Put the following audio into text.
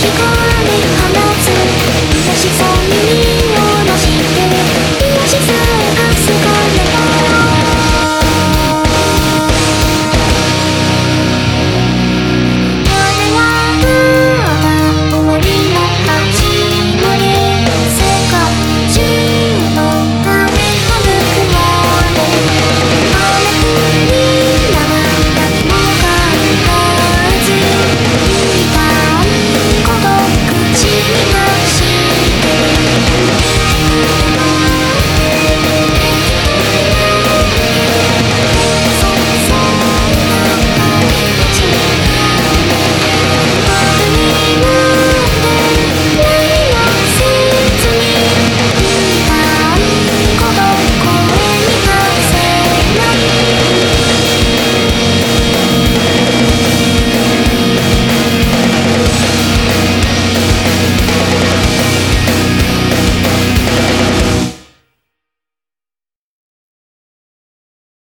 聞こえ